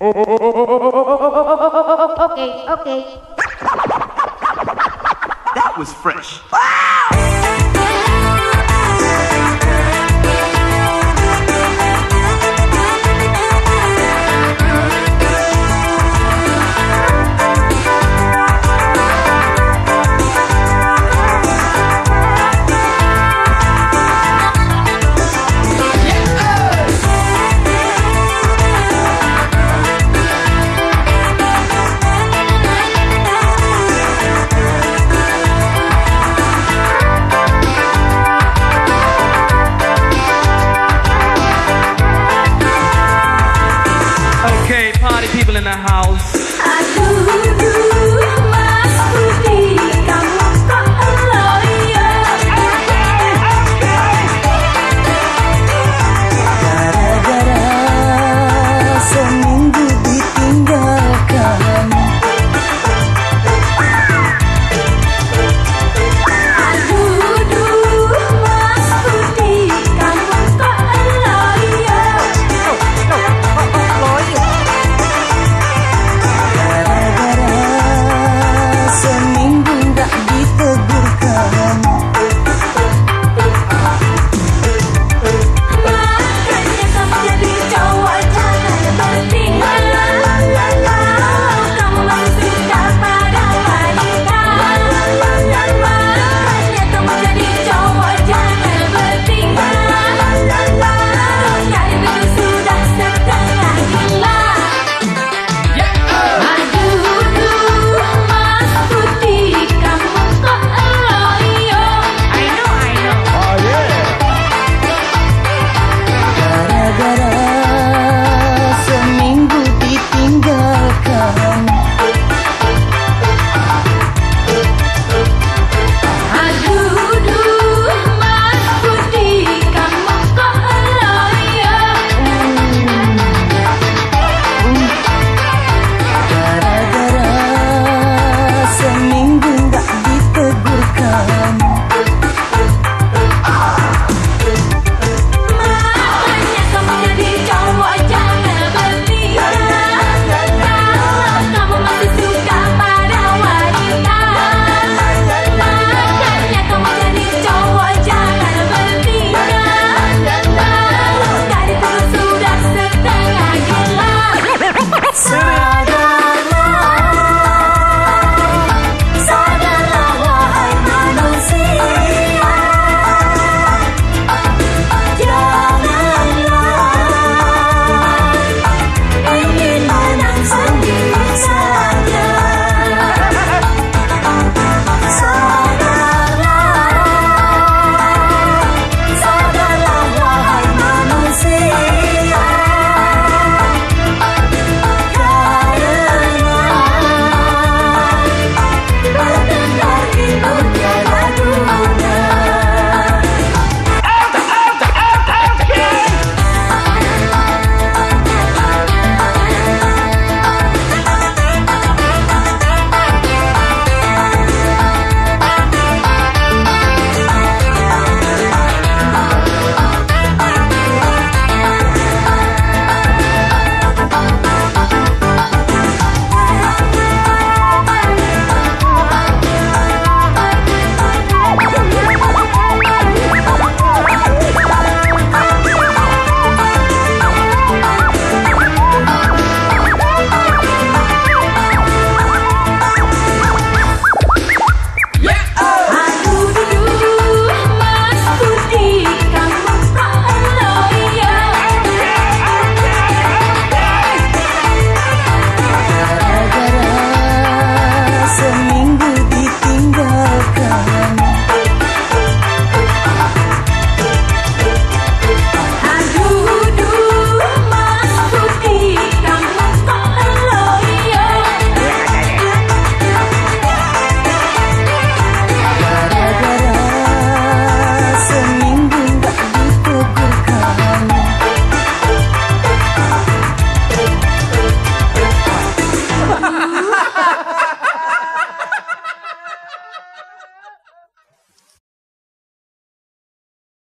Okay, okay. That was fresh. Ah! Okay, party people in the house.